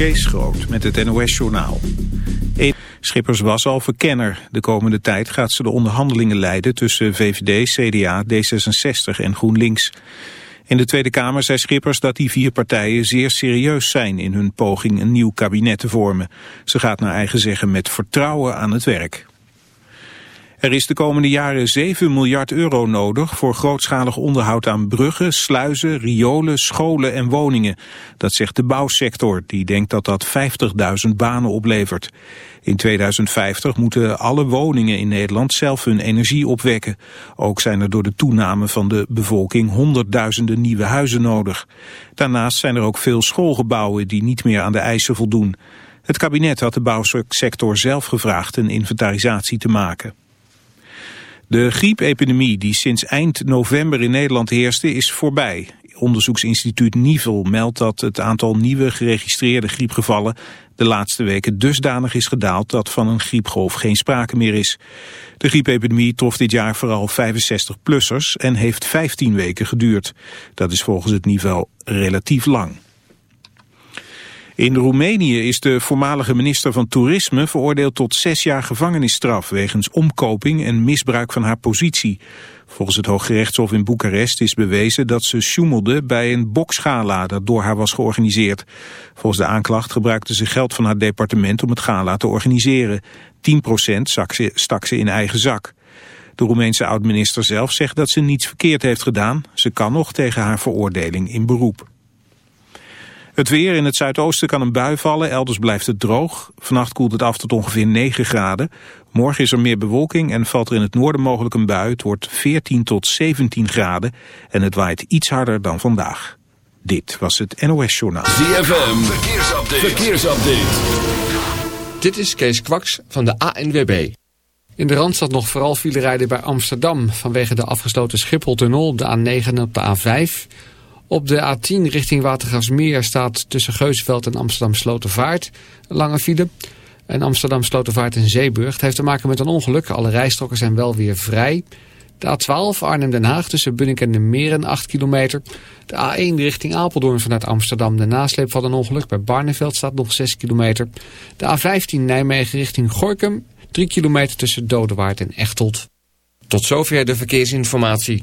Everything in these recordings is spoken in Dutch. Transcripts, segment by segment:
Kees Groot met het NOS-journaal. Schippers was al verkenner. De komende tijd gaat ze de onderhandelingen leiden tussen VVD, CDA, D66 en GroenLinks. In de Tweede Kamer zei Schippers dat die vier partijen zeer serieus zijn in hun poging een nieuw kabinet te vormen. Ze gaat naar eigen zeggen met vertrouwen aan het werk. Er is de komende jaren 7 miljard euro nodig voor grootschalig onderhoud aan bruggen, sluizen, riolen, scholen en woningen. Dat zegt de bouwsector, die denkt dat dat 50.000 banen oplevert. In 2050 moeten alle woningen in Nederland zelf hun energie opwekken. Ook zijn er door de toename van de bevolking honderdduizenden nieuwe huizen nodig. Daarnaast zijn er ook veel schoolgebouwen die niet meer aan de eisen voldoen. Het kabinet had de bouwsector zelf gevraagd een inventarisatie te maken. De griepepidemie die sinds eind november in Nederland heerste is voorbij. Onderzoeksinstituut Nivel meldt dat het aantal nieuwe geregistreerde griepgevallen de laatste weken dusdanig is gedaald dat van een griepgolf geen sprake meer is. De griepepidemie trof dit jaar vooral 65-plussers en heeft 15 weken geduurd. Dat is volgens het niveau relatief lang. In Roemenië is de voormalige minister van Toerisme veroordeeld tot zes jaar gevangenisstraf wegens omkoping en misbruik van haar positie. Volgens het Hooggerechtshof in Boekarest is bewezen dat ze sjoemelde bij een boksgala dat door haar was georganiseerd. Volgens de aanklacht gebruikte ze geld van haar departement om het gala te organiseren. 10% stak ze, in eigen zak. De Roemeense oud-minister zelf zegt dat ze niets verkeerd heeft gedaan. Ze kan nog tegen haar veroordeling in beroep. Het weer in het zuidoosten kan een bui vallen, elders blijft het droog. Vannacht koelt het af tot ongeveer 9 graden. Morgen is er meer bewolking en valt er in het noorden mogelijk een bui. Het wordt 14 tot 17 graden en het waait iets harder dan vandaag. Dit was het NOS Journaal. ZFM, verkeersupdate. verkeersupdate. Dit is Kees Kwaks van de ANWB. In de Randstad nog vooral file rijden bij Amsterdam... vanwege de afgesloten Schipholtunnel op de A9 en op de A5... Op de A10 richting Watergasmeer staat tussen Geusveld en Amsterdam Slotervaart lange file. En Amsterdam Slotervaart en Zeeburg. Heeft te maken met een ongeluk. Alle rijstroken zijn wel weer vrij. De A12 Arnhem-Den Haag tussen Bunnik en de Meren 8 kilometer. De A1 richting Apeldoorn vanuit Amsterdam. De nasleep van een ongeluk bij Barneveld staat nog 6 kilometer. De A15 Nijmegen richting Gorkum. 3 kilometer tussen Dodewaard en Echtelt. Tot zover de verkeersinformatie.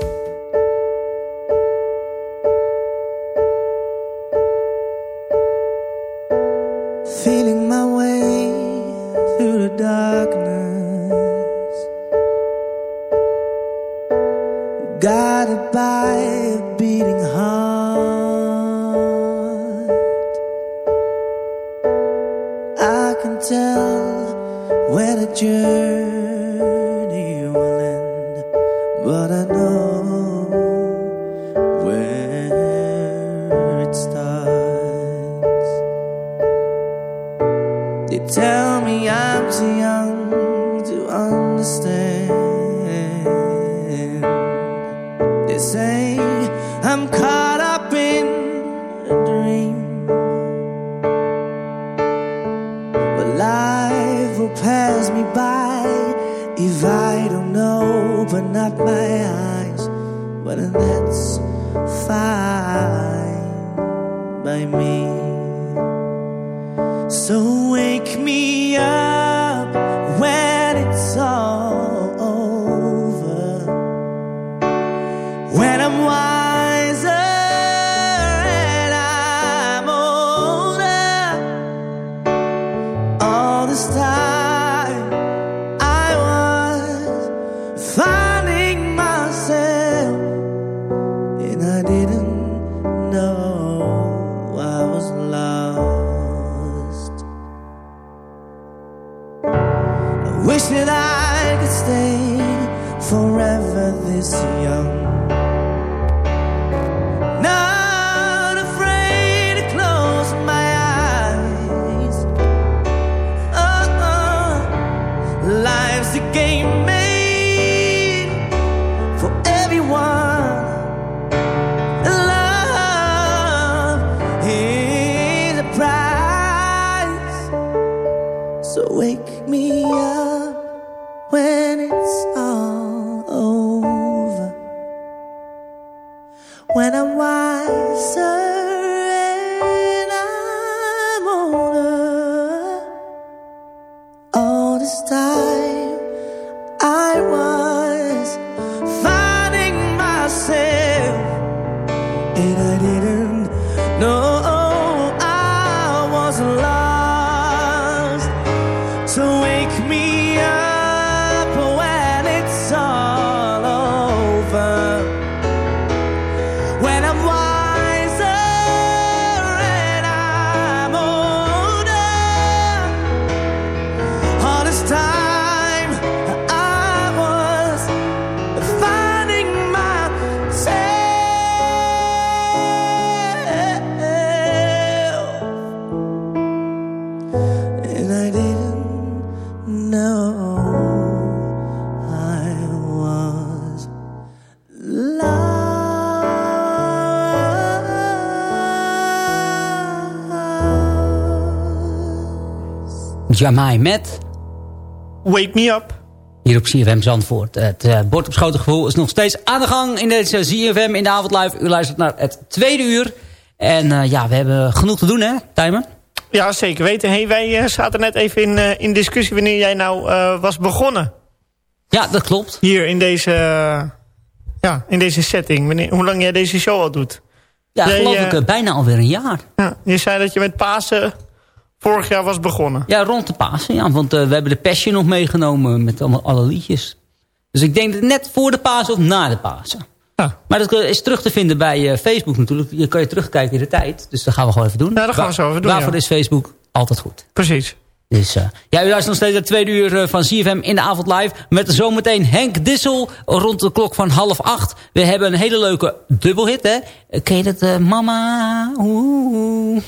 à moi. Jamai met Wake me up. hier op CFM Zandvoort. Het eh, bord op schoten gevoel is nog steeds aan de gang in deze CFM in de avond live. U luistert naar het tweede uur. En eh, ja, we hebben genoeg te doen hè, Tijmen? Ja, zeker weten. Hey, wij eh, zaten net even in, in discussie wanneer jij nou was begonnen. Ja, dat klopt. Hier in deze, ja, in deze setting. Wanneer, hoe lang jij deze show al doet. Ja, Jij, geloof ik bijna alweer een jaar. Ja, je zei dat je met Pasen vorig jaar was begonnen. Ja, rond de Pasen, ja. Want eh, we hebben de Passion nog meegenomen met allemaal alle liedjes. Dus ik denk dat net voor de Pasen of na de Pasen. Ja. Maar dat eh, is terug te vinden bij eh, Facebook natuurlijk. Je kan je terugkijken in de tijd. Dus dat gaan we gewoon even doen. Ja, dat gaan we zo even doen, Waarvoor ja. is Facebook altijd goed. Precies. Dus uh, ja, u luistert nog steeds het tweede uur van CFM in de avond live. Met zometeen Henk Dissel rond de klok van half acht. We hebben een hele leuke dubbelhit, hè? Ken je dat, uh, mama? Oeh.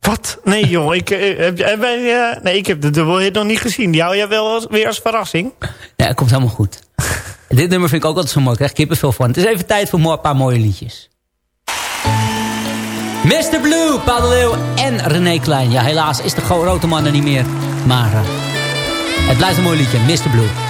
Wat? Nee joh, ik, eh, heb, heb eh, nee, ik heb de dubbelhit nog niet gezien. Die hou jij wel als, weer als verrassing? Ja, het komt helemaal goed. Dit nummer vind ik ook altijd zo mooi. Ik krijg kippenvel van. Het is even tijd voor een paar mooie liedjes. Mr. Blue, Paul de Leeuw en René Klein. Ja, helaas is de grote man er niet meer. Maar uh, het blijft een mooi liedje. Mr. Blue.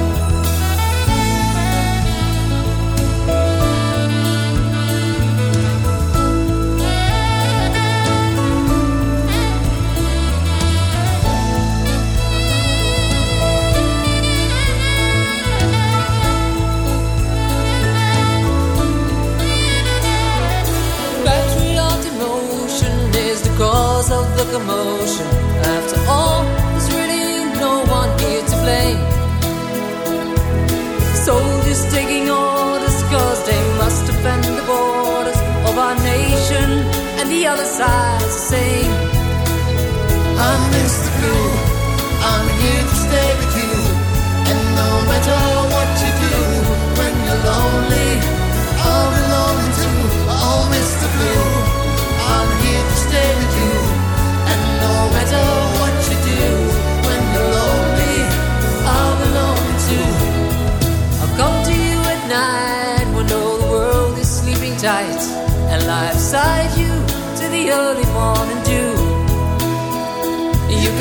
The commotion. After all, there's really no one here to blame. Soldiers taking orders cause they must defend the borders of our nation, and the other side's the same. I'm Mr. Blue,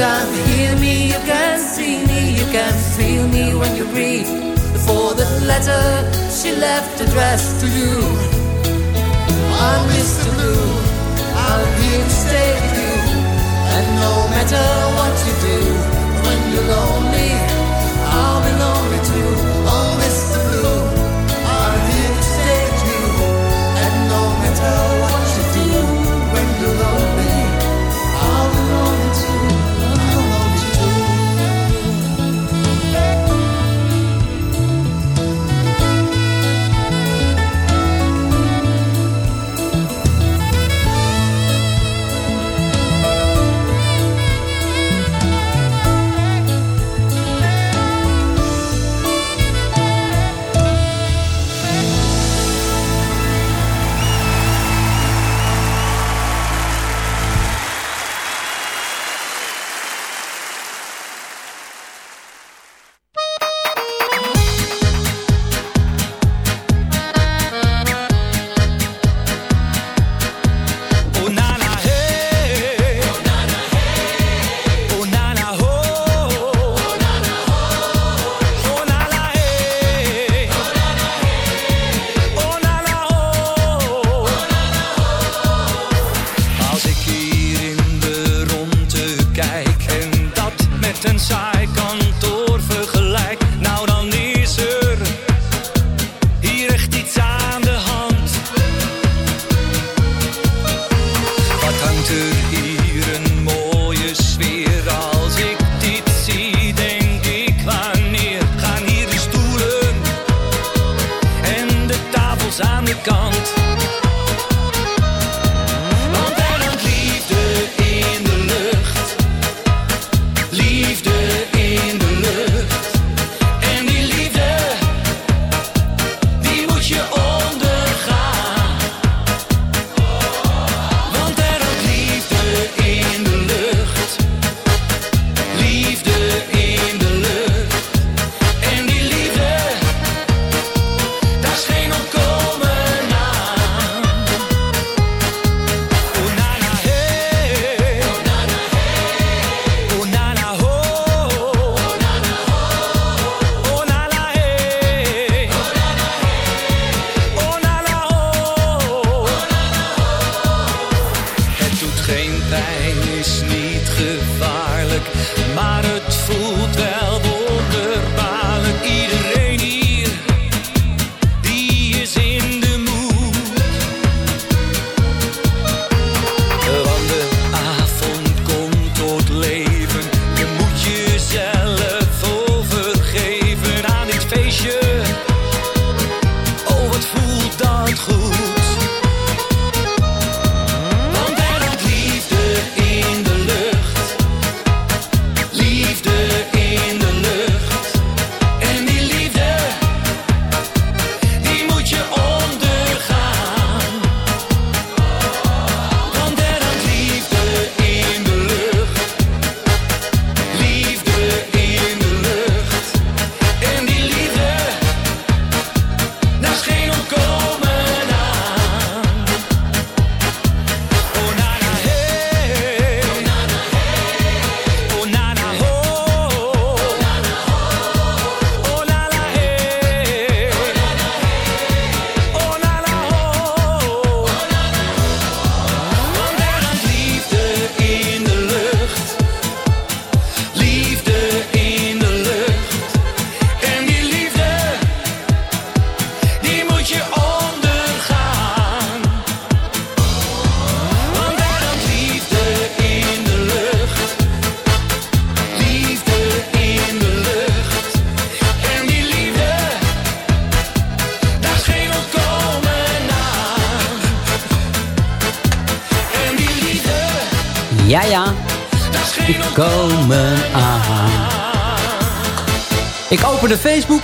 can hear me, you can see me, you can feel me when you read the forwarded letter she left addressed to you. I'm Mr. Blue, I'm here to stay with you. And no matter what you do, when you're lonely,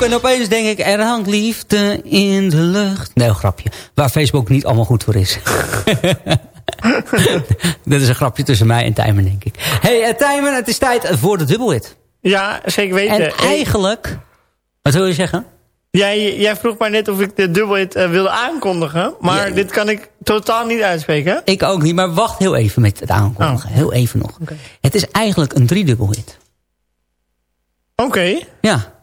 en opeens denk ik... er hangt liefde in de lucht. Nee, grapje. Waar Facebook niet allemaal goed voor is. Dit is een grapje tussen mij en Tijmen, denk ik. hey, uh, Tijmen, het is tijd voor de dubbelhit. Ja, zeker weten. En eigenlijk... Wat wil je zeggen? Jij, jij vroeg mij net of ik de dubbelhit eh, wilde aankondigen. Maar Ja. dit kan ik totaal niet uitspreken. Ik ook niet, maar wacht heel even met het aankondigen. Heel even nog. Het is eigenlijk een driedubbelhit. Oké. Ja.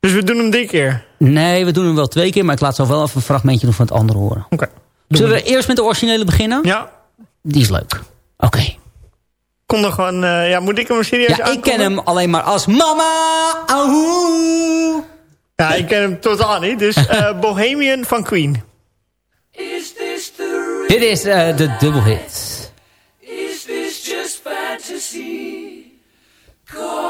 Dus we doen hem dit keer. Nee, we doen hem wel twee keer, maar ik laat zo wel even een fragmentje doen van het andere horen. Oké. Zullen we eerst met de originele beginnen? Ja. Die is leuk. Oké. Kom dan gewoon... eh, ja, moet ik hem serieus Ja, ik ken hem alleen maar als Mama! Ahoe! Ja, ik ken hem totaal niet. Dus eh, Bohemian van Queen. Dit is eh, de dubbelhit. Is this just fantasy? A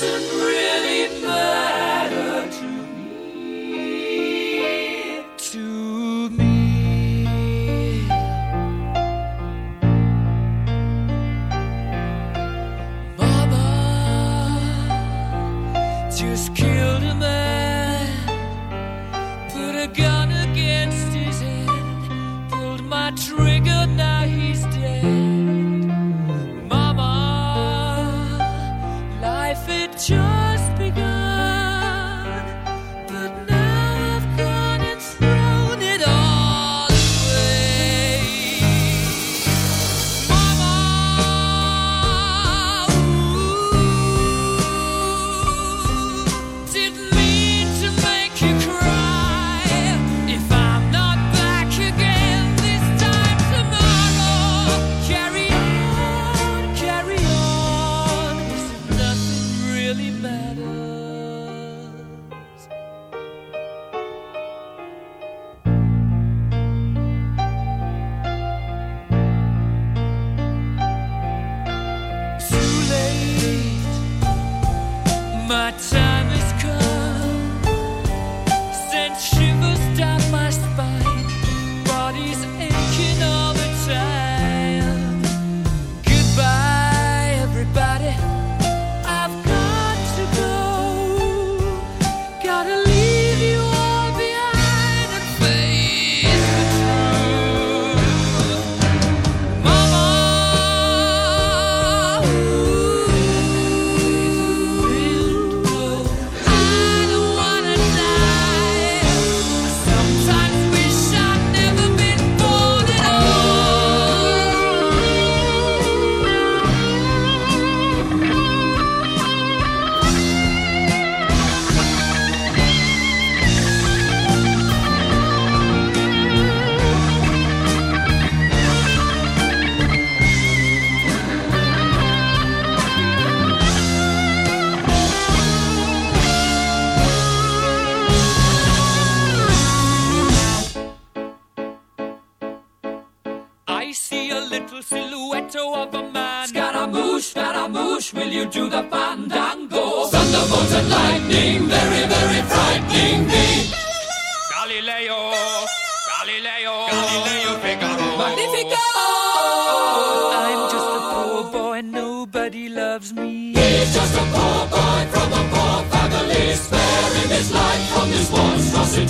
Doesn't really joy.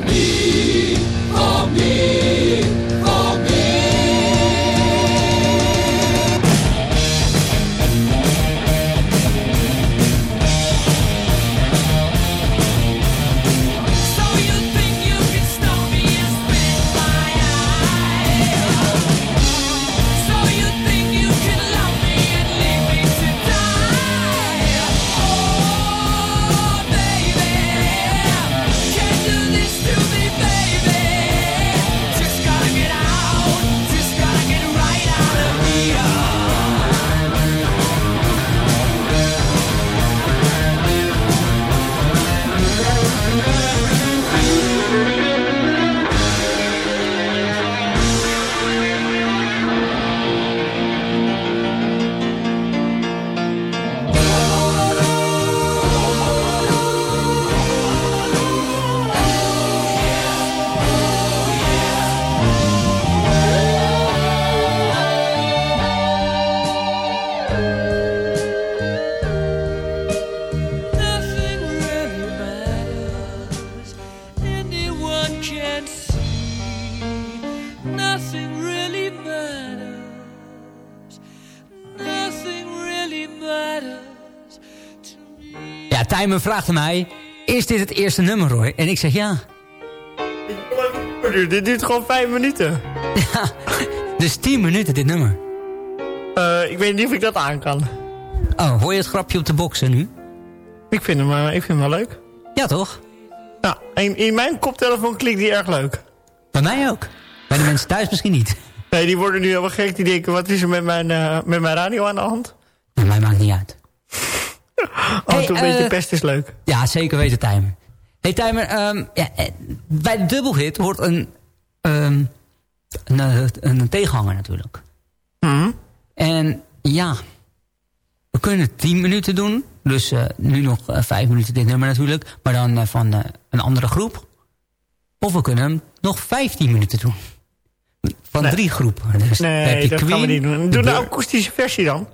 me. For me. For me. Tijmen vraagt mij... Is dit het eerste nummer, Roy? En ik zeg ja. Dit duurt gewoon vijf minuten. Ja, dus 10 minuten dit nummer. Eh, ik weet niet of ik dat aan kan. Oh, hoor je het grapje op de boksen nu? Ik vind hem, eh, ik vind hem wel leuk. Ja, toch? Ja, in, in mijn koptelefoon klinkt die erg leuk. Bij mij ook. Bij de mensen thuis misschien niet. Nee, die worden nu helemaal gek. Die denken, wat is er met mijn, eh, met mijn radio aan de hand? Maar mij maakt niet uit. Af en toe een eh, beetje pest is leuk. Ja, zeker weten, Timer. hey, Timer, ehm, ja, eh, bij de dubbelhit hoort een, ehm, een, eh, een, tegenhanger natuurlijk. Mhm. En ja, we kunnen 10 minuten doen. Dus eh, nu nog eh, 5 minuten dit nummer natuurlijk. Maar dan eh, van eh, een andere groep. Of we kunnen hem nog 15 minuten doen. Van Nee. drie groepen. Dus dan Nee, dat gaan we niet doen. Doe de akoestische versie dan.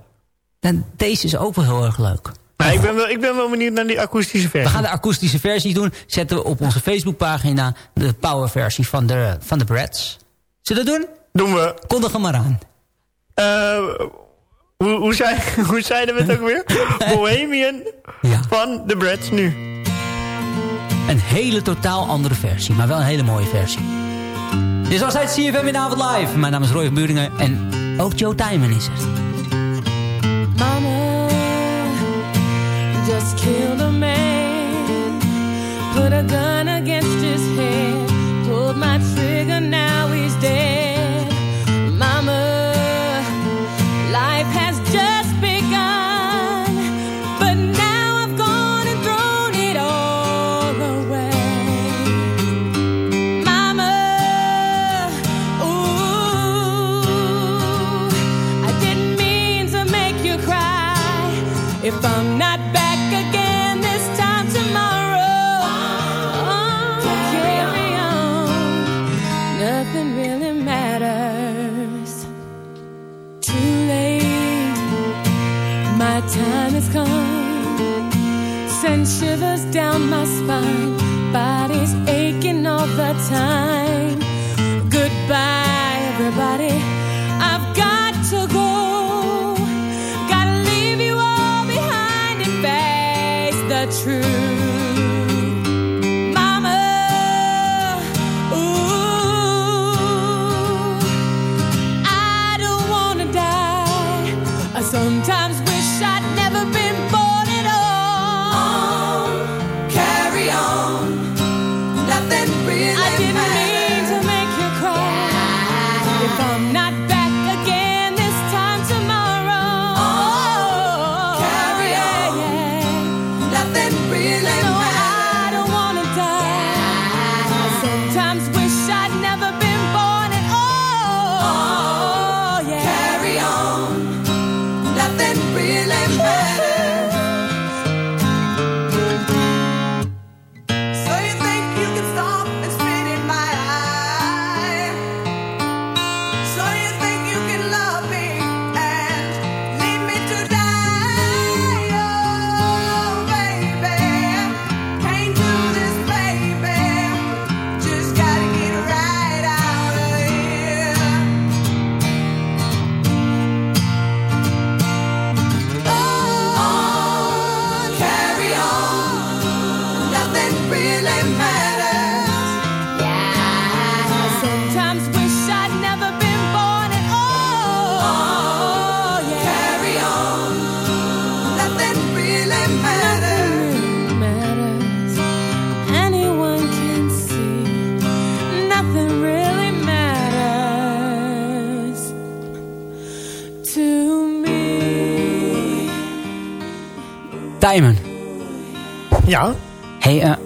En deze is ook wel heel erg leuk. Maar ik ben, wel, ik ben wel benieuwd naar die akoestische We versie. gaan de akoestische versie doen. Zetten we op onze Facebookpagina de powerversie van de, van de Brads. Zullen we dat doen? Doen we. Kondig hem maar aan. Eh, hoe, hoe, zei, hoe zeiden we het ook weer? Bohemian Ja. van The Brads nu. Een hele totaal andere versie, maar wel een hele mooie versie. Dit was het CFM in de avond live. Mijn naam is Roy van Buringen en ook Joe Timon is het. Just killed a man, put a gun against his head, pulled my trigger, now he's dead.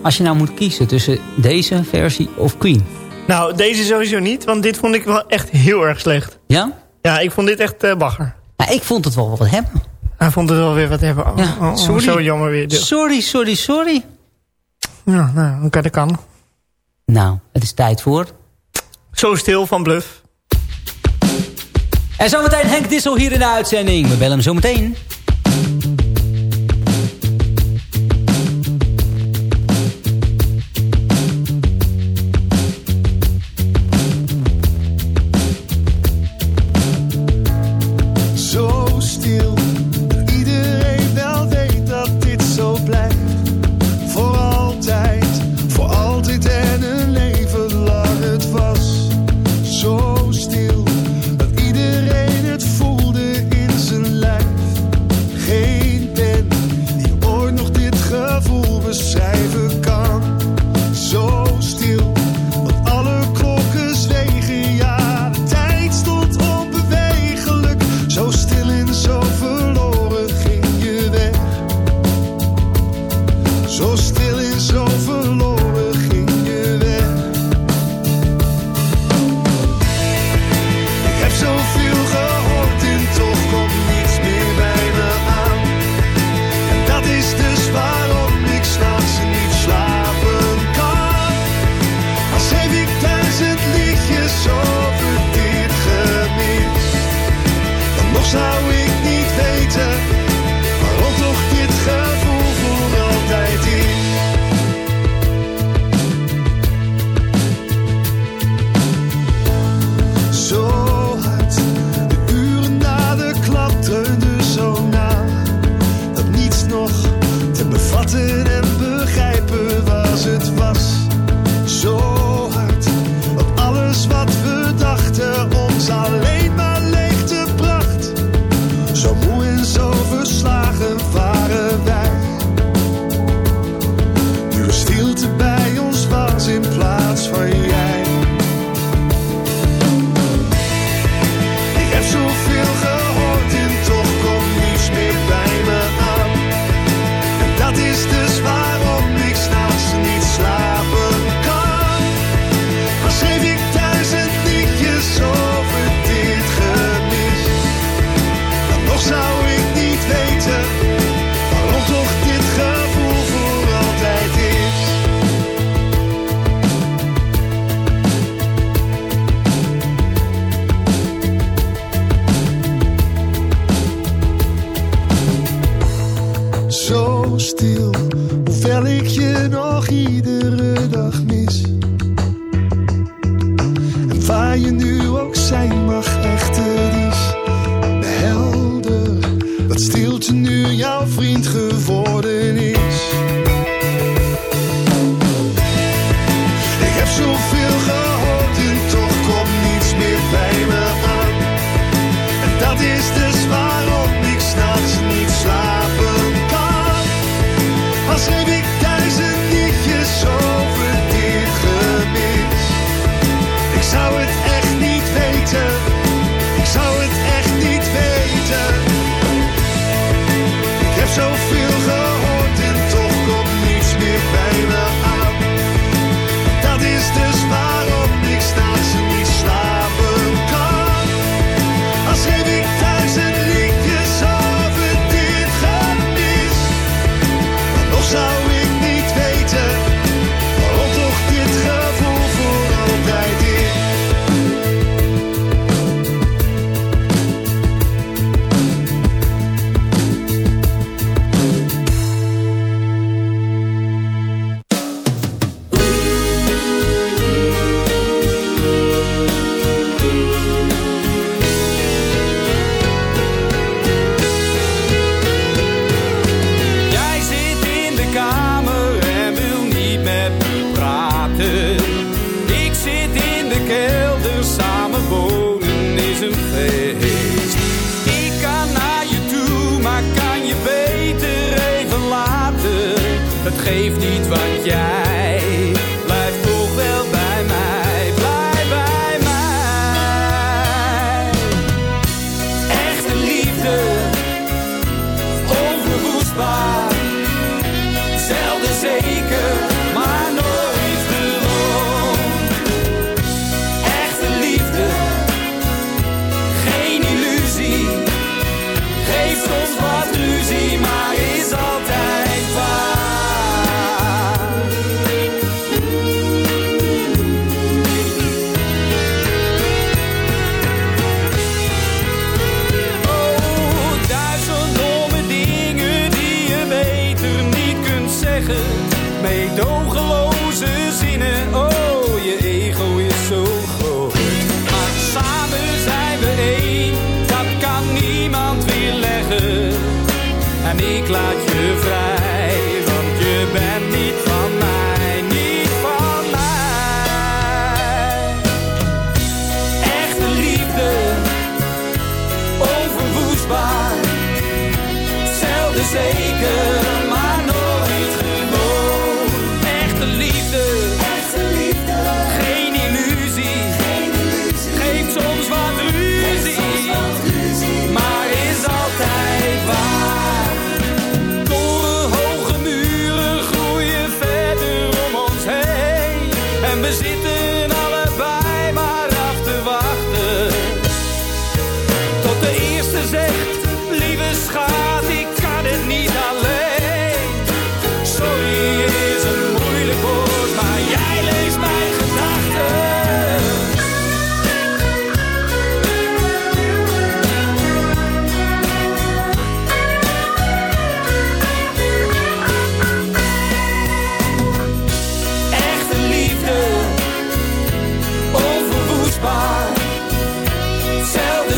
Als je nou moet kiezen tussen deze versie of Queen. Nou, deze sowieso niet, want dit vond ik wel echt heel erg slecht. Ja? Ja, ik vond dit echt eh, bagger. Nou, ik vond het wel wat hebben. Hij vond het wel weer wat hebben. Oh, Ja, oh, oh, sorry. Zo jammer weer. Sorry, sorry, sorry. Ja, nou, oké, dat kan. Nou, het is tijd voor... Zo stil van Bluff. En zometeen Henk Dissel hier in de uitzending. We bellen hem zometeen. Zo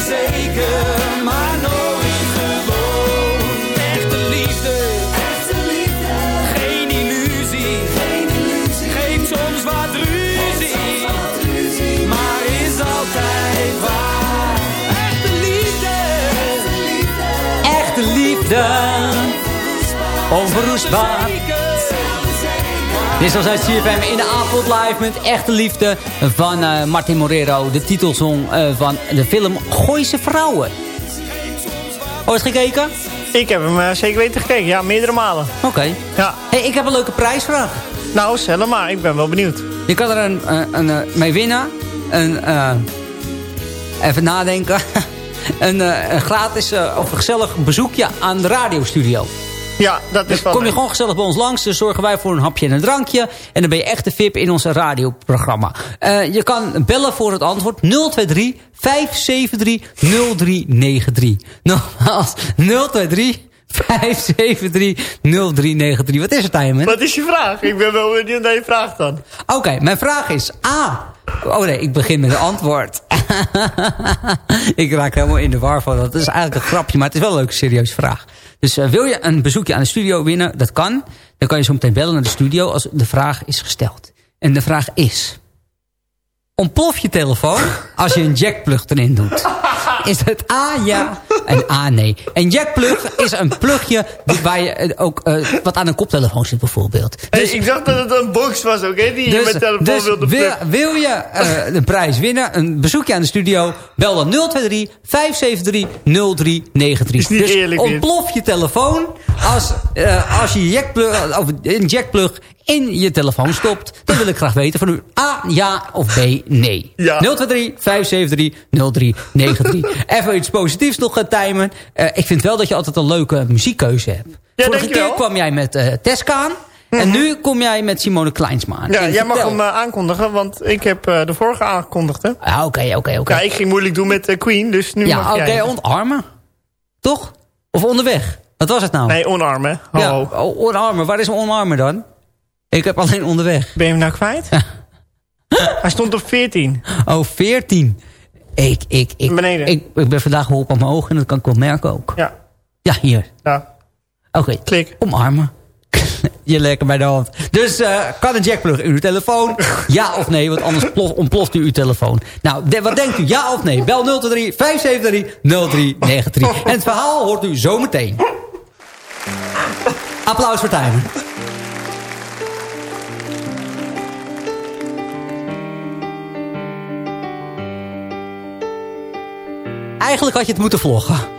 zeker, maar nooit gewoon. Echte liefde, geen illusie. Geeft soms wat ruzie, maar is altijd waar. Echte liefde, Echte liefde. Onverroestbaar. Dit was uit CFM in de avond live met Echte Liefde van eh, Martin Morero. De titelsong eh, van de film Gooise Vrouwen. Ooit gekeken? Ik heb hem eh, zeker weten gekeken. Ja, meerdere malen. Oké. Ja. Hey, ik heb een leuke prijsvraag. Nou, stel maar. Ik ben wel benieuwd. Je kan er een, een, een, mee winnen. Een, even nadenken. een, een gratis of gezellig bezoekje aan de radiostudio. Ja, dat is Dus wel kom je gewoon gezellig bij ons langs. Dan zorgen wij voor een hapje en een drankje. En dan ben je echt de VIP in ons radioprogramma. Eh, je kan bellen voor het antwoord 023 573 0393. Nogmaals 023 Wat is het, Tijmen? Wat is je vraag? Ik ben wel benieuwd naar je vraag dan. Oké, mijn vraag is A. Oh nee, ik begin met een antwoord. ik raak helemaal in de war van. Dat is eigenlijk een grapje, maar het is wel een leuke serieuze vraag. Dus eh, wil je een bezoekje aan de studio winnen? Dat kan. Dan kan je zo meteen bellen naar de studio als de vraag is gesteld. En de vraag is... Ontplof je telefoon als je een jackplug erin doet? Is het A ja en A nee? Een jackplug is een plugje die- waar je eh, ook eh, wat aan een koptelefoon zit bijvoorbeeld. Hey, ik dacht dat het een box was, oké? Die je met telefoon dus wilde wil, wil je eh, de prijs winnen, een bezoekje aan de studio, bel dan 023 573 0393. Is niet dus eerlijk ontplof je telefoon als, eh, als je je jackplug, of een jackplug in je telefoon stopt. Dan wil ik graag weten van u A, ja of B, nee. Ja. 023 573 0393. Even iets positiefs nog gaan timen. Eh, ik vind wel dat je altijd een leuke muziekkeuze hebt. Vorige keer kwam jij met eh Teska aan. En nu kom jij met Simone Kleinsma aan. Ja, En jij mag hem eh, aankondigen, want ik heb eh, de vorige aangekondigd? Ah, Oké, oké, oké. Ja, ik ging moeilijk doen met eh, Queen, dus nu Ja, mag oké, jij. ontarmen. Toch? Of onderweg? Wat was het nou? Nee, onarmen. ja, oh, onarmen. Waar is onarmen dan? Ik heb alleen onderweg. Ben je hem nou kwijt? Hij stond op 14. Oh, 14. Ik, ik, ik, Beneden. ik, ik ben vandaag mijn ogen en dat kan ik wel merken ook. Ja. Ja, hier. Ja. Oké. Klik. Omarmen. Je lekker bij de hand. Dus eh, kan een jackplug in uw telefoon? Ja of nee? Want anders plof, ontploft u uw telefoon. Nou, de- wat denkt u? Ja of nee? Bel 023 573 0393. En het verhaal hoort u zometeen. Applaus voor Tijmen. Eigenlijk had je het moeten vloggen.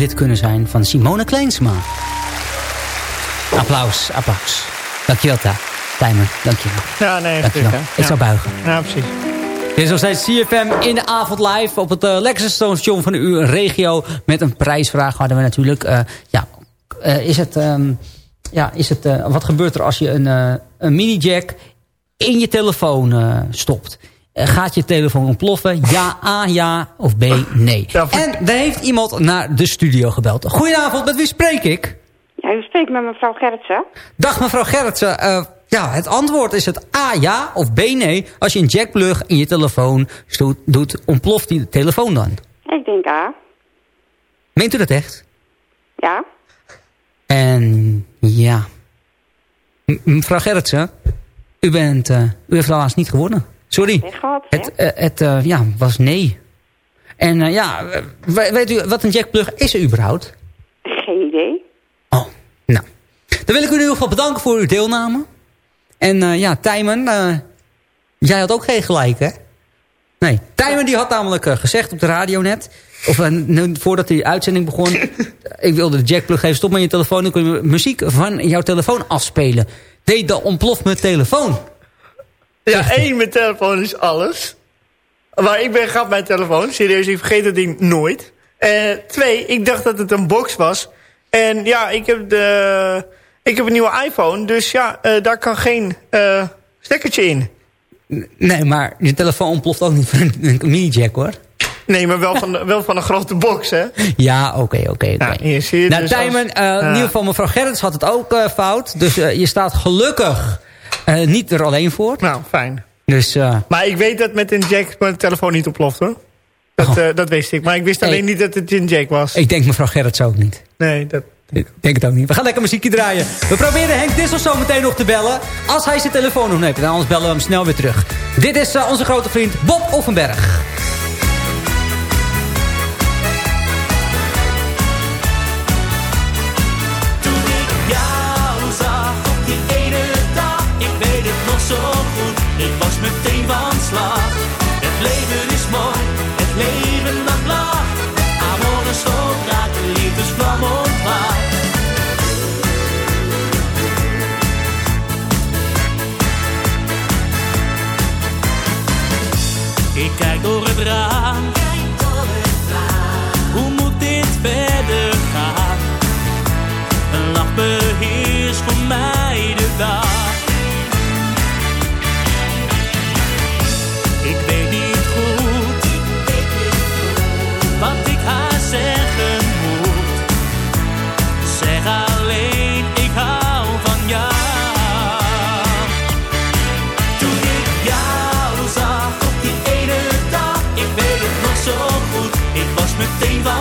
Dubbelhit kunnen zijn van Simone Kleinsma. Applaus, applaus. Dankjewel, Ta. Tijmen, dankjewel. Ja, nee, Dankjewel. natuurlijk, hè. Ik Ja. zou buigen. Ja, precies. Dit is nog steeds CFM in de avond live op het uh, lekkerste station van uw regio. Met een prijsvraag hadden we natuurlijk. eh, ja, eh, is het, ehm, ja, is het, eh, wat gebeurt er als je een, eh, een mini-jack in je telefoon eh, stopt? Eh, gaat je telefoon ontploffen? Ja, A, ja of B, nee. En er heeft iemand naar de studio gebeld. Goedenavond, met wie spreek ik? Ja, u spreekt met mevrouw Gerritsen. Dag mevrouw Gerritsen. Eh, ja, het antwoord is het A ja of B nee. Als je een jackplug in je telefoon doet, ontploft die telefoon dan. Ik denk A. Meent u dat echt? Ja. En ja. M- mevrouw Gerritsen, u, bent, eh, u heeft helaas niet gewonnen. Sorry. Gehad, hè? Het, eh, het eh, ja, was nee. En eh, ja, we- weet u wat een jackplug is er überhaupt? Geen idee. Dan wil ik u in ieder geval bedanken voor uw deelname. En ja, Tijmen, jij had ook geen gelijk, hè? Nee, Tijmen die had namelijk gezegd op de radio net... of voordat die uitzending begon... ik wilde de jackplug even stoppen met je telefoon... dan kun je muziek van jouw telefoon afspelen. Nee, dan ontploft mijn telefoon. Ja, één, mijn telefoon is alles. Maar ik ben gehad mijn telefoon. Serieus, ik vergeet dat ding nooit. Twee, ik dacht dat het een box was. En ja, ik heb, de, ik heb een nieuwe iPhone. Dus ja, eh, daar kan geen eh stekkertje in. Nee, maar je telefoon ontploft ook niet van een, mini-jack, hoor. Nee, maar wel van, de- wel van een grote box, hè? Ja, oké, oké, oké. Nou, Nou, dus Tijmen, als- eh, in ieder geval mevrouw Gerrits had het ook fout. Dus je staat gelukkig eh, niet er alleen voor. Nou, fijn. Dus, eh, Maar ik weet dat met een jack mijn telefoon niet ontploft, hoor. Dat, eh, dat wist ik. Maar ik wist alleen Oh. Hey. niet dat het een jack was. ik denk mevrouw Gerrits ook niet. Nee, dat... Ik denk het ook niet. We gaan lekker muziekje draaien. We proberen Henk Dissel zo meteen nog te bellen. Als hij zijn telefoon nog heeft. En anders bellen we hem snel weer terug. Dit is onze grote vriend Bob Offenberg. Was meteen van slag. Het leven is mooi, het leven dat lacht. Amor stoot raakt de liefdesvlam ontwaakt. Ik kijk door het raam. Was meteen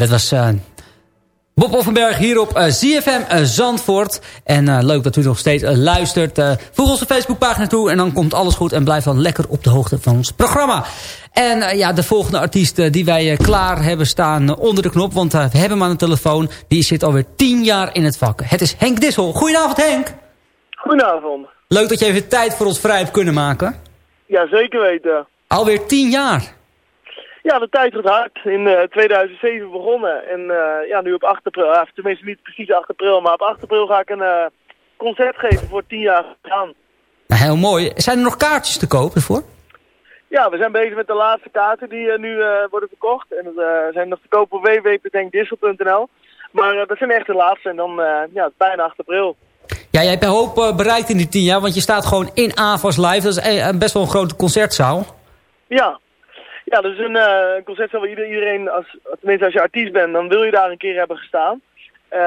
dat was eh, Bob Offenberg hier op eh, ZFM eh, Zandvoort. En leuk dat u nog steeds luistert. Voeg onze Facebookpagina toe en dan komt alles goed. En blijf dan lekker op de hoogte van ons programma. En ja, de volgende artiest die wij klaar hebben staan onder de knop. Want we hebben hem aan de telefoon. Die zit alweer tien jaar in het vak. Het is Henk Dissel. Goedenavond Henk. Goedenavond. Leuk dat je even tijd voor ons vrij hebt kunnen maken. Ja, zeker weten. Alweer tien jaar. Ja, de tijd gaat hard. In eh, 2007 begonnen. En eh, ja, nu op 8 april, eh, tenminste niet precies 8 april, maar op 8 april ga ik een eh, concert geven voor 10 jaar gaan. Nou, heel mooi. Zijn er nog kaartjes te koop ervoor? Ja, we zijn bezig met de laatste kaarten die eh, nu eh, worden verkocht. En dat eh, zijn nog te kopen op www.denkdissel.nl. Maar eh, dat zijn echt de laatste en dan eh, ja, bijna 8 april. Ja, jij hebt een hoop eh, bereikt in die tien jaar. Want je staat gewoon in AVAS live. Dat is eh, best wel een grote concertzaal. Ja. Ja, dat is een eh, concert waar ieder- iedereen, als, tenminste als je artiest bent, dan wil je daar een keer hebben gestaan. Eh,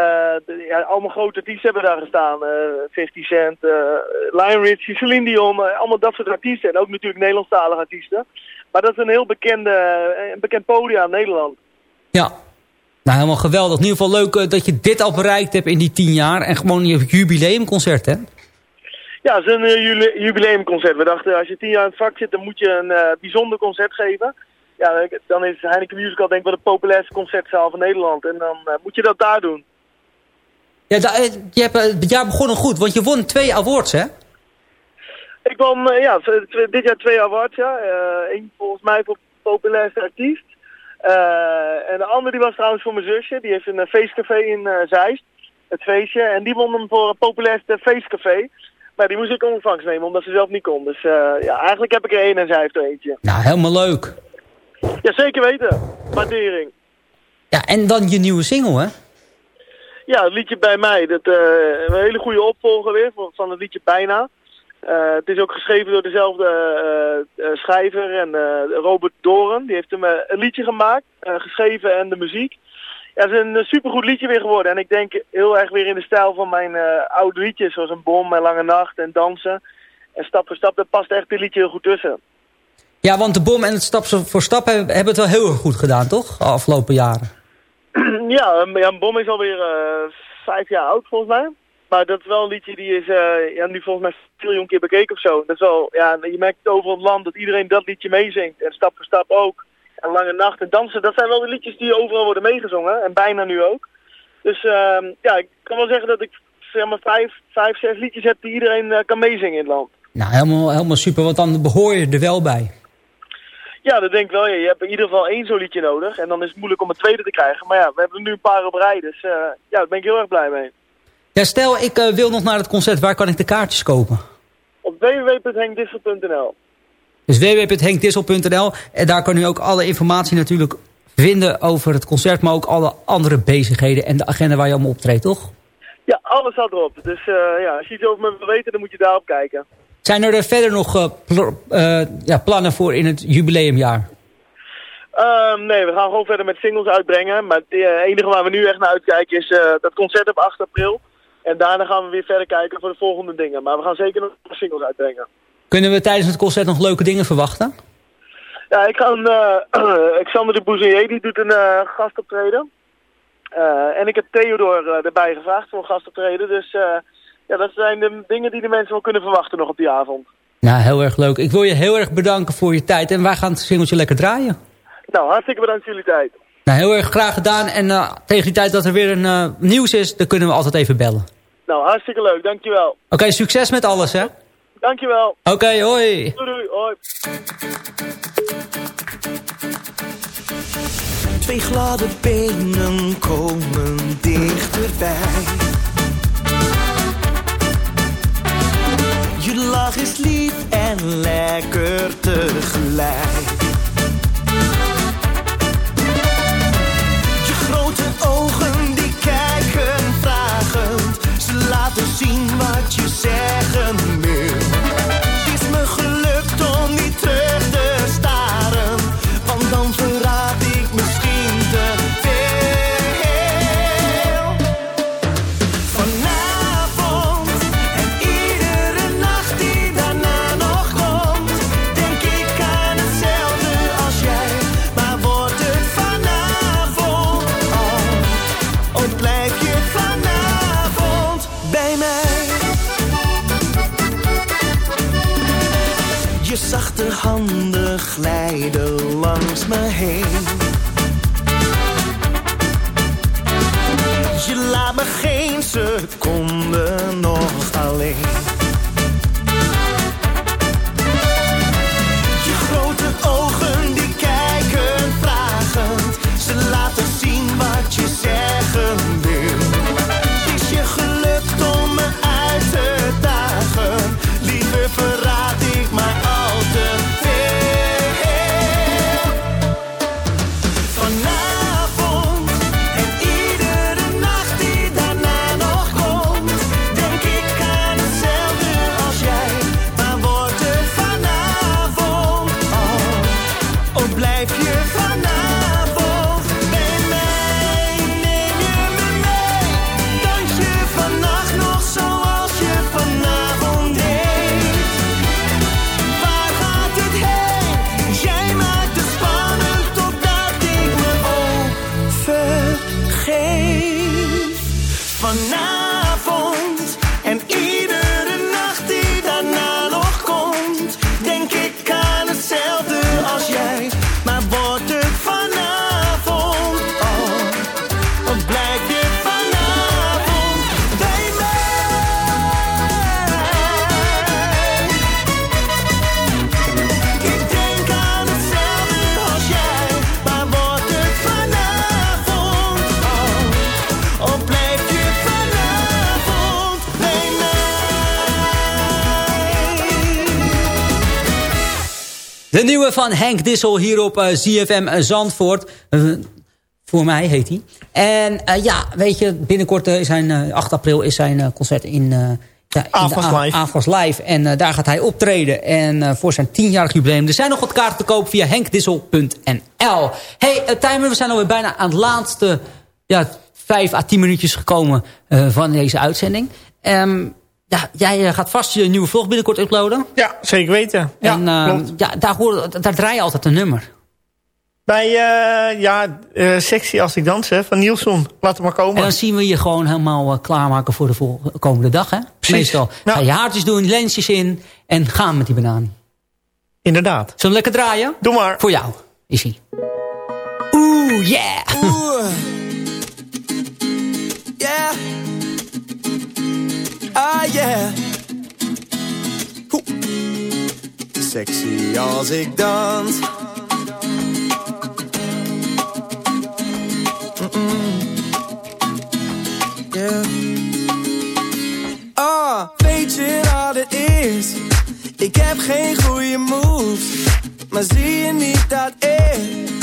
ja, allemaal grote artiesten hebben daar gestaan. eh 50 Cent, Lion Richie, Celine Dion, allemaal dat soort artiesten. En ook natuurlijk Nederlandstalige artiesten. Maar dat is een heel bekende, bekend podium in Nederland. Ja. Nou, helemaal geweldig. In ieder geval leuk dat je dit al bereikt hebt in die tien jaar. En gewoon je jubileumconcert, hè? Ja, het is een eh, jubileumconcert. We dachten, als je tien jaar in het vak zit, dan moet je een eh, bijzonder concert geven. Ja, dan is Heineken Musical denk ik wel de populairste concertzaal van Nederland. En dan eh, moet je dat daar doen. Ja, je hebt het jaar begonnen goed. Want je won twee awards, hè? Ik won ja, dit jaar twee awards, ja. Eén volgens mij voor populairste artiest. En de andere die was trouwens voor mijn zusje. Die heeft een feestcafé in Zeist. Het feestje. En die won hem voor populairste feestcafé. Maar die moest ik ontvangst nemen, omdat ze zelf niet kon. Dus eh, ja, eigenlijk heb ik er één en zij heeft er eentje. Nou, helemaal leuk. Ja, zeker weten. Waardering. Ja, en dan je nieuwe single, hè? Ja, het liedje Bij Mij. Dat, eh, een hele goede opvolger weer van, het liedje Bijna. Eh, het is ook geschreven door dezelfde schrijver en Robert Doren. Die heeft hem een liedje gemaakt, geschreven en de muziek. Ja, het is een eh, supergoed liedje weer geworden. En ik denk heel erg weer in de stijl van mijn eh, oude liedjes. Zoals een bom en lange nacht en dansen. En stap voor stap, daar past echt dit liedje heel goed tussen. Ja, want de bom en het stap voor stap hebben, hebben het wel heel erg goed gedaan, toch? De afgelopen jaren. ja, een, ja, een bom is alweer eh vijf jaar oud volgens mij. Maar dat is wel een liedje die is ja, nu volgens mij veel jong keer bekeken of zo. Dat is wel, ja, je merkt het over het land dat iedereen dat liedje meezingt. En stap voor stap ook. En Lange Nacht en Dansen, dat zijn wel de liedjes die overal worden meegezongen. En bijna nu ook. Dus ehm, ja, ik kan wel zeggen dat ik zeg maar vijf, vijf zes liedjes heb die iedereen eh, kan meezingen in het land. Nou, helemaal, helemaal super, want dan behoor je er wel bij. Ja, dat denk ik wel. Ja. Je hebt in ieder geval één zo'n liedje nodig. En dan is het moeilijk om een tweede te krijgen. Maar ja, we hebben er nu een paar op rij. Dus eh, ja, daar ben ik heel erg blij mee. Ja, stel, ik eh, wil nog naar het concert. Waar kan ik de kaartjes kopen? Op www.henkdissel.nl Dus www.henkdissel.nl. En daar kan u ook alle informatie natuurlijk vinden over het concert. Maar ook alle andere bezigheden en de agenda waar je allemaal optreedt, toch? Ja, alles staat erop. Dus eh, ja, als je iets over me wil weten, dan moet je daarop kijken. Zijn er verder nog eh, pl- eh, ja, plannen voor in het jubileumjaar? Ehm, nee, we gaan gewoon verder met singles uitbrengen. Maar het eh, enige waar we nu echt naar uitkijken is eh, dat concert op 8 april. En daarna gaan we weer verder kijken voor de volgende dingen. Maar we gaan zeker nog singles uitbrengen. Kunnen we tijdens het concert nog leuke dingen verwachten? Ja, ik ga een, eh, Xander de Bouzelier, die doet een eh, gastoptreden. Eh, en ik heb Theodor erbij gevraagd voor een gastoptreden. Dus ja, dat zijn de dingen die de mensen wel kunnen verwachten nog op die avond. Nou, heel erg leuk. Ik wil je heel erg bedanken voor je tijd. En wij gaan het singeltje lekker draaien. Nou, hartstikke bedankt voor jullie tijd. Nou, heel erg graag gedaan. En tegen die tijd dat er weer een nieuws is, dan kunnen we altijd even bellen. Nou, hartstikke leuk. Dankjewel. Oké, succes met alles, hè? Dankjewel. Oké, hoi. Doei, doei. Hoi. Twee gladde benen komen dichterbij. Je lach is lief en lekker tegelijk. Van Henk Dissel hier op eh, ZFM Zandvoort. Eh, voor mij heet hij. En eh, ja, weet je, binnenkort is zijn, eh, 8 april is zijn concert in... ja, Live. Live. En daar gaat hij optreden. En voor zijn 10-jarig jubileum. Er zijn nog wat kaarten te koop via henkdissel.nl. Hey, uh, Tijmen, we zijn alweer bijna aan het laatste... Ja, 5 à 10 minuutjes gekomen van deze uitzending. Ehm, ja, jij eh, gaat vast je nieuwe vlog binnenkort uploaden. Ja, zeker weten. Ja, en eh, ja, daar, hoor, daar draai je altijd een nummer. Bij, eh, ja, eh, sexy als ik dans, hè, van Nielsen. Laat het maar komen. En dan zien we je gewoon helemaal klaarmaken voor de komende dag. Hè? Precies. Meestal ga je haartjes doen, lensjes in en gaan met die banaan. Inderdaad. Zullen we lekker draaien? Doe maar. Voor jou is hij. Oeh, yeah! Oeh. Yeah. Sexy als ik dans. Ah, weet je wat het is? Ik heb geen goede moves. Maar zie je niet dat ik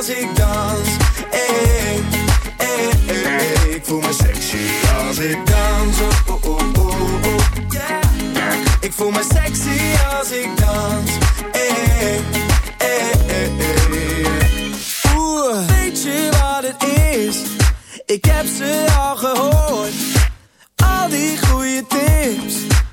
als ik dans. Hey, hey, hey, hey. Ik voel me sexy als ik dans. Oh, oh, oh, oh, oh, yeah. Ik voel me sexy als ik dans. Oeh, weet je wat het is? Ik heb ze al gehoord.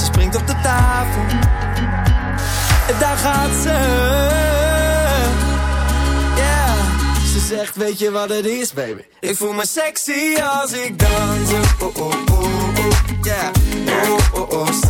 Ze springt op de tafel. En daar gaat ze. Ja, ze zegt, weet je wat het is, baby? Ik voel me sexy als ik dans. Oh, oh, oh, oh, yeah. Oh, oh, oh,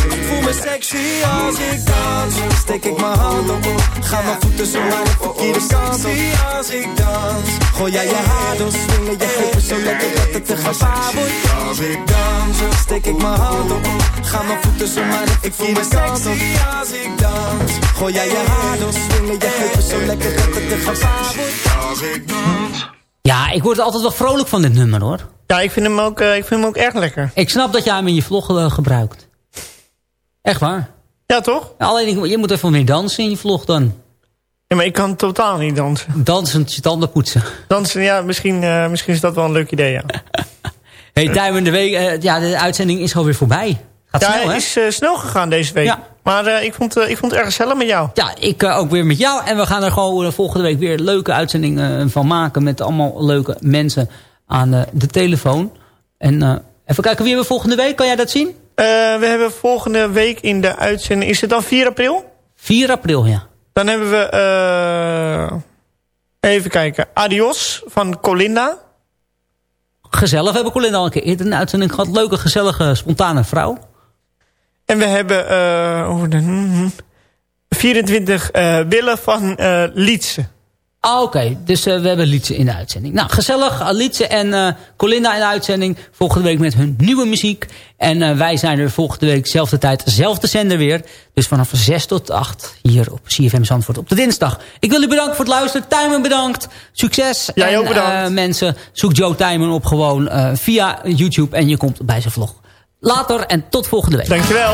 Sexy als ik dans. Steek ik mijn hand op, ga mijn voeten zo maar de verkeerde kant op. als ik dans. Gooi jij je haar door, swingen je heupen zo lekker dat het te gevaar wordt. Als ik dans, steek ik mijn hand op, ga mijn voeten zo maar de verkeerde kant op. als ik dans. Gooi jij je haar door, swingen je heupen zo lekker dat het te gevaar wordt. Als ik dans. Ja, ik word altijd wel vrolijk van dit nummer hoor. Ja, ik vind hem ook, eh, ik vind hem ook erg lekker. Ik snap dat jij hem in je vlog eh, gebruikt. Echt waar. Ja, toch? Alleen, je moet even meer dansen in je vlog dan. Ja, maar ik kan totaal niet dansen. Dansend je tanden poetsen. Dansen, ja, misschien, eh, misschien is dat wel een leuk idee, ja. Hey, Duim de week. eh, ja, de uitzending is alweer voorbij. Gaat ja, snel, het hè? is eh, snel gegaan deze week. Maar eh, ik, vond, ik vond het erg gezellig met jou. Ja, ik ook weer met jou. En we gaan er gewoon volgende week weer leuke uitzendingen van maken. Met allemaal leuke mensen aan de telefoon. En even kijken wie we volgende week. Kan jij dat zien? Eh, we hebben volgende week in de uitzending... Is het dan 4 april? 4 april, ja. Dan hebben we... eh, even kijken. Adios van Colinda. Gezellig. We hebben Colin al een keer eerder een uitzending gehad. Leuke, gezellige, spontane vrouw. En we hebben... hm. 24 eh Willen van Lietse. Ah, Oké, dus eh, we hebben Lietse in de uitzending. Nou, gezellig. eh, Lietse en eh, Colinda in de uitzending. Volgende week met hun nieuwe muziek. En wij zijn er volgende week, zelfde tijd, zelfde zender weer. Dus vanaf 6 tot 8 hier op CFM Zandvoort op de dinsdag. Ik wil u bedanken voor het luisteren. Tijmen bedankt. Succes. Jij en, ook bedankt. mensen, zoek Joe Tijmen op gewoon via YouTube. En je komt bij zijn vlog. Later en tot volgende week. Dankjewel.